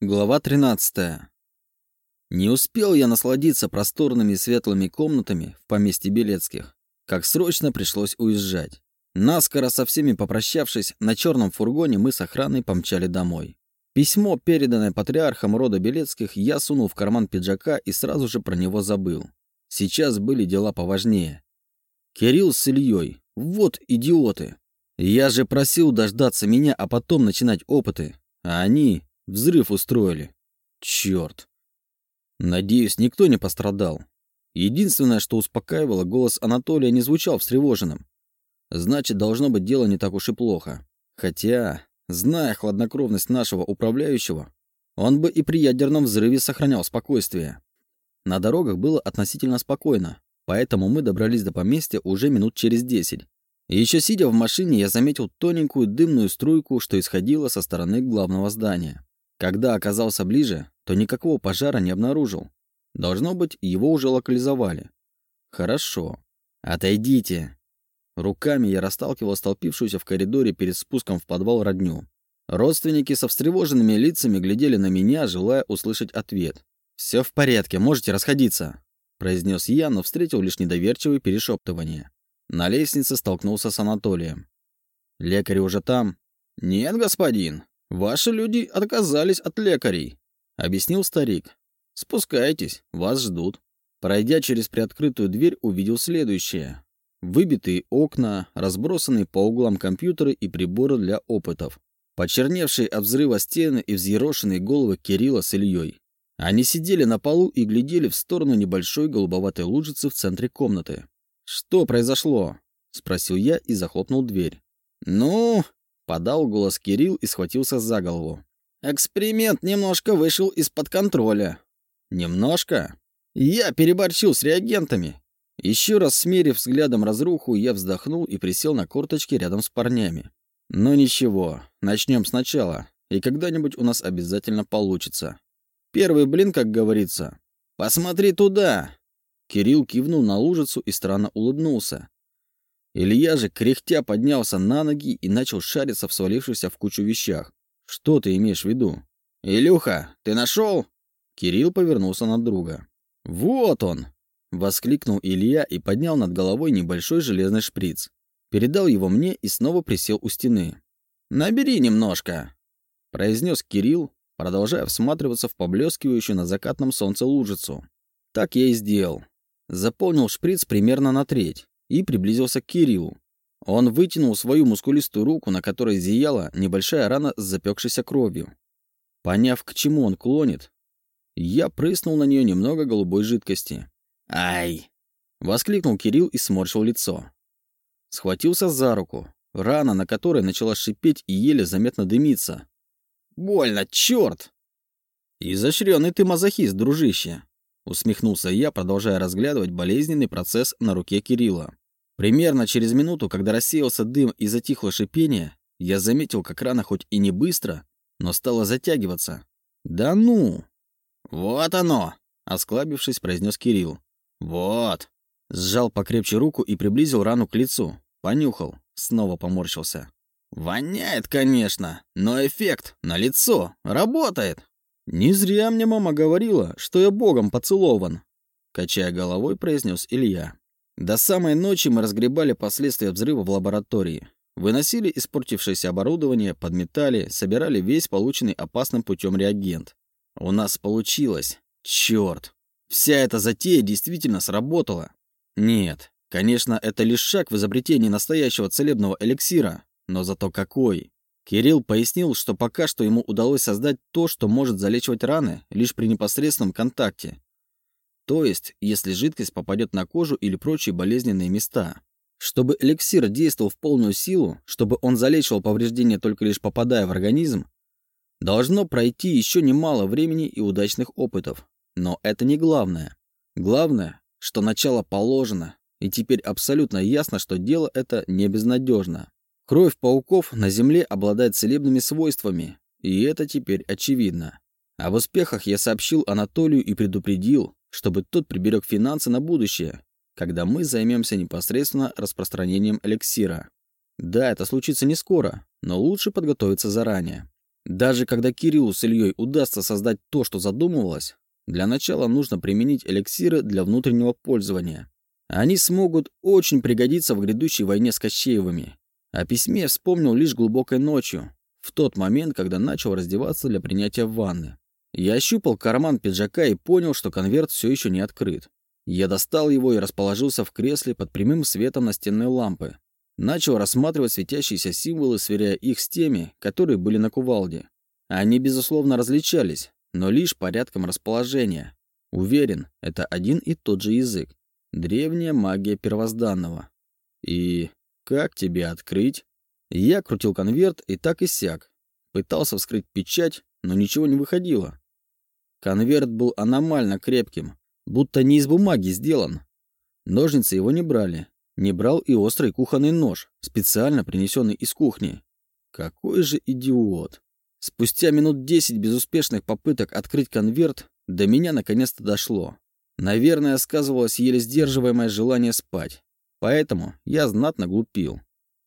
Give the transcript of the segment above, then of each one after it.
Глава 13. Не успел я насладиться просторными и светлыми комнатами в поместье Белецких, как срочно пришлось уезжать. Наскоро со всеми попрощавшись, на черном фургоне мы с охраной помчали домой. Письмо, переданное патриархом рода Белецких, я сунул в карман пиджака и сразу же про него забыл. Сейчас были дела поважнее. Кирилл с Ильей. Вот идиоты. Я же просил дождаться меня, а потом начинать опыты. А они Взрыв устроили. Черт. Надеюсь, никто не пострадал. Единственное, что успокаивало, голос Анатолия не звучал встревоженным. Значит, должно быть дело не так уж и плохо. Хотя, зная хладнокровность нашего управляющего, он бы и при ядерном взрыве сохранял спокойствие. На дорогах было относительно спокойно, поэтому мы добрались до поместья уже минут через десять. Еще сидя в машине, я заметил тоненькую дымную струйку, что исходила со стороны главного здания. Когда оказался ближе, то никакого пожара не обнаружил. Должно быть, его уже локализовали. Хорошо. Отойдите. Руками я расталкивал столпившуюся в коридоре перед спуском в подвал родню. Родственники со встревоженными лицами глядели на меня, желая услышать ответ. «Все в порядке, можете расходиться», — произнес я, но встретил лишь недоверчивые перешептывания. На лестнице столкнулся с Анатолием. «Лекарь уже там?» «Нет, господин. «Ваши люди отказались от лекарей», — объяснил старик. «Спускайтесь, вас ждут». Пройдя через приоткрытую дверь, увидел следующее. Выбитые окна, разбросанные по углам компьютеры и приборы для опытов. Почерневшие от взрыва стены и взъерошенные головы Кирилла с Ильей. Они сидели на полу и глядели в сторону небольшой голубоватой лужицы в центре комнаты. «Что произошло?» — спросил я и захлопнул дверь. «Ну, Подал голос Кирилл и схватился за голову. «Эксперимент немножко вышел из-под контроля». «Немножко?» «Я переборчил с реагентами». Еще раз смерив взглядом разруху, я вздохнул и присел на корточки рядом с парнями. «Ну ничего, начнем сначала, и когда-нибудь у нас обязательно получится. Первый блин, как говорится. Посмотри туда!» Кирилл кивнул на лужицу и странно улыбнулся. Илья же, кряхтя, поднялся на ноги и начал шариться в свалившихся в кучу вещах. «Что ты имеешь в виду?» «Илюха, ты нашел?» Кирилл повернулся на друга. «Вот он!» — воскликнул Илья и поднял над головой небольшой железный шприц. Передал его мне и снова присел у стены. «Набери немножко!» — произнес Кирилл, продолжая всматриваться в поблескивающую на закатном солнце лужицу. Так я и сделал. Заполнил шприц примерно на треть и приблизился к Кириллу. Он вытянул свою мускулистую руку, на которой зияла небольшая рана с запекшейся кровью. Поняв, к чему он клонит, я прыснул на нее немного голубой жидкости. «Ай!» — воскликнул Кирилл и сморщил лицо. Схватился за руку, рана на которой начала шипеть и еле заметно дымиться. «Больно, черт!» «Изощренный ты мазохист, дружище!» Усмехнулся я, продолжая разглядывать болезненный процесс на руке Кирилла. Примерно через минуту, когда рассеялся дым и затихло шипение, я заметил, как рана хоть и не быстро, но стала затягиваться. «Да ну!» «Вот оно!» — осклабившись, произнес Кирилл. «Вот!» Сжал покрепче руку и приблизил рану к лицу. Понюхал. Снова поморщился. «Воняет, конечно, но эффект на лицо работает!» «Не зря мне мама говорила, что я богом поцелован», — качая головой, произнес Илья. До самой ночи мы разгребали последствия взрыва в лаборатории. Выносили испортившееся оборудование, подметали, собирали весь полученный опасным путем реагент. У нас получилось. Черт! Вся эта затея действительно сработала. Нет, конечно, это лишь шаг в изобретении настоящего целебного эликсира, но зато какой! Кирилл пояснил, что пока что ему удалось создать то, что может залечивать раны лишь при непосредственном контакте. То есть, если жидкость попадет на кожу или прочие болезненные места. Чтобы эликсир действовал в полную силу, чтобы он залечивал повреждения только лишь попадая в организм, должно пройти еще немало времени и удачных опытов. Но это не главное. Главное, что начало положено, и теперь абсолютно ясно, что дело это не безнадежно. Кровь пауков на Земле обладает целебными свойствами, и это теперь очевидно. Об успехах я сообщил Анатолию и предупредил, чтобы тот приберег финансы на будущее, когда мы займемся непосредственно распространением эликсира. Да, это случится не скоро, но лучше подготовиться заранее. Даже когда Кириллу с Ильей удастся создать то, что задумывалось, для начала нужно применить эликсиры для внутреннего пользования. Они смогут очень пригодиться в грядущей войне с Кощеевыми. О письме вспомнил лишь глубокой ночью, в тот момент, когда начал раздеваться для принятия ванны. Я ощупал карман пиджака и понял, что конверт все еще не открыт. Я достал его и расположился в кресле под прямым светом настенной лампы. Начал рассматривать светящиеся символы, сверяя их с теми, которые были на кувалде. Они, безусловно, различались, но лишь порядком расположения. Уверен, это один и тот же язык. Древняя магия первозданного. И как тебе открыть? Я крутил конверт и так и сяк. Пытался вскрыть печать, но ничего не выходило. Конверт был аномально крепким, будто не из бумаги сделан. Ножницы его не брали. Не брал и острый кухонный нож, специально принесенный из кухни. Какой же идиот. Спустя минут десять безуспешных попыток открыть конверт, до меня наконец-то дошло. Наверное, сказывалось еле сдерживаемое желание спать. Поэтому я знатно глупил.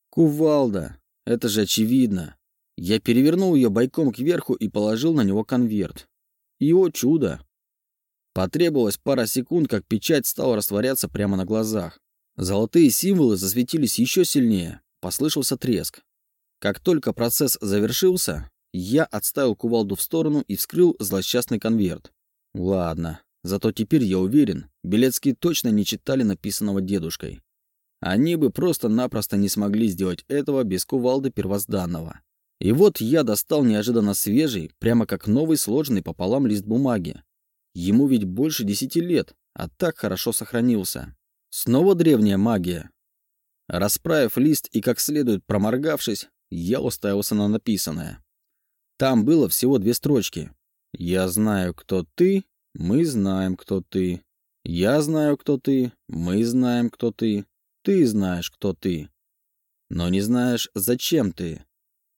Кувалда. Это же очевидно. Я перевернул ее бойком кверху и положил на него конверт. И о чудо! Потребовалось пара секунд, как печать стала растворяться прямо на глазах. Золотые символы засветились еще сильнее. Послышался треск. Как только процесс завершился, я отставил кувалду в сторону и вскрыл злосчастный конверт. Ладно, зато теперь я уверен, Белецкие точно не читали написанного дедушкой. Они бы просто-напросто не смогли сделать этого без кувалды первозданного. И вот я достал неожиданно свежий, прямо как новый сложенный пополам лист бумаги. Ему ведь больше десяти лет, а так хорошо сохранился. Снова древняя магия. Расправив лист и как следует проморгавшись, я уставился на написанное. Там было всего две строчки. «Я знаю, кто ты, мы знаем, кто ты. Я знаю, кто ты, мы знаем, кто ты. Ты знаешь, кто ты. Но не знаешь, зачем ты.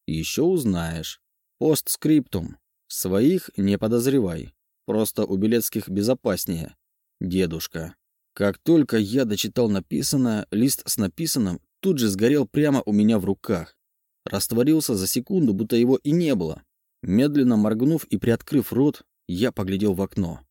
Еще узнаешь. Постскриптум. Своих не подозревай. Просто у Белецких безопаснее. Дедушка. Как только я дочитал написанное, лист с написанным тут же сгорел прямо у меня в руках. Растворился за секунду, будто его и не было. Медленно моргнув и приоткрыв рот, я поглядел в окно.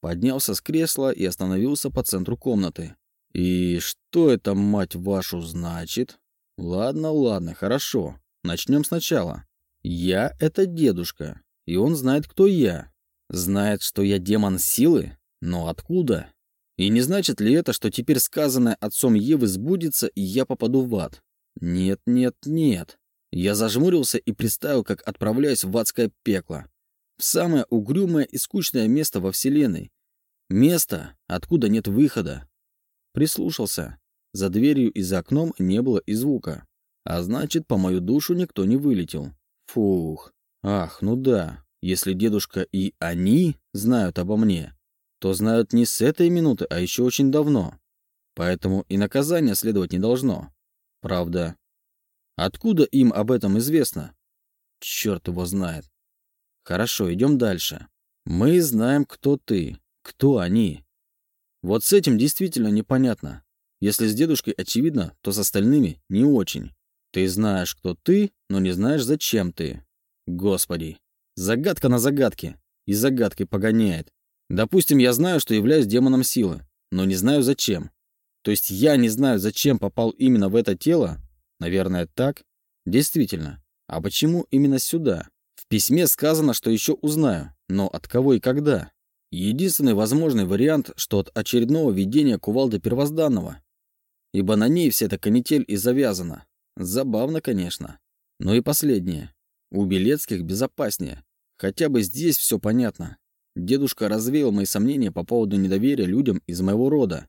Поднялся с кресла и остановился по центру комнаты. И что это, мать вашу, значит? Ладно, ладно, хорошо. Начнем сначала. Я — это дедушка, и он знает, кто я. Знает, что я демон силы? Но откуда? И не значит ли это, что теперь сказанное отцом Евы сбудется, и я попаду в ад? Нет, нет, нет. Я зажмурился и представил, как отправляюсь в адское пекло. В самое угрюмое и скучное место во Вселенной. Место, откуда нет выхода. Прислушался. За дверью и за окном не было и звука. А значит, по мою душу никто не вылетел. Фух. Ах, ну да. Если дедушка и они знают обо мне, то знают не с этой минуты, а еще очень давно. Поэтому и наказание следовать не должно. Правда. Откуда им об этом известно? Черт его знает. Хорошо, идем дальше. Мы знаем, кто ты, кто они. Вот с этим действительно непонятно. Если с дедушкой очевидно, то с остальными не очень. Ты знаешь, кто ты, но не знаешь, зачем ты. Господи. Загадка на загадке. И загадкой погоняет. Допустим, я знаю, что являюсь демоном силы, но не знаю зачем. То есть я не знаю, зачем попал именно в это тело? Наверное, так? Действительно. А почему именно сюда? В письме сказано, что еще узнаю. Но от кого и когда? Единственный возможный вариант, что от очередного видения кувалды первозданного. Ибо на ней вся эта канитель и завязана. Забавно, конечно. Но и последнее. У Белецких безопаснее. Хотя бы здесь все понятно. Дедушка развеял мои сомнения по поводу недоверия людям из моего рода.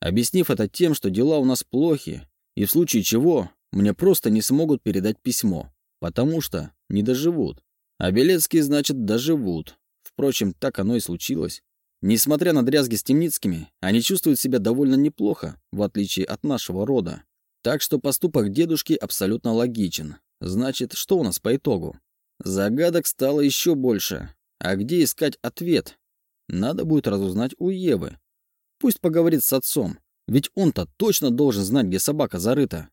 Объяснив это тем, что дела у нас плохи, и в случае чего мне просто не смогут передать письмо, потому что не доживут. А Белецкие, значит, доживут. Впрочем, так оно и случилось. Несмотря на дрязги с Темницкими, они чувствуют себя довольно неплохо, в отличие от нашего рода. Так что поступок дедушки абсолютно логичен. Значит, что у нас по итогу? Загадок стало еще больше. А где искать ответ? Надо будет разузнать у Евы. Пусть поговорит с отцом, ведь он-то точно должен знать, где собака зарыта.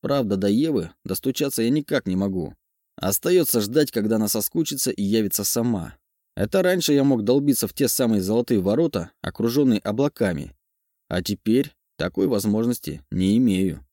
Правда, до Евы достучаться я никак не могу. Остается ждать, когда она соскучится и явится сама. Это раньше я мог долбиться в те самые золотые ворота, окруженные облаками. А теперь такой возможности не имею.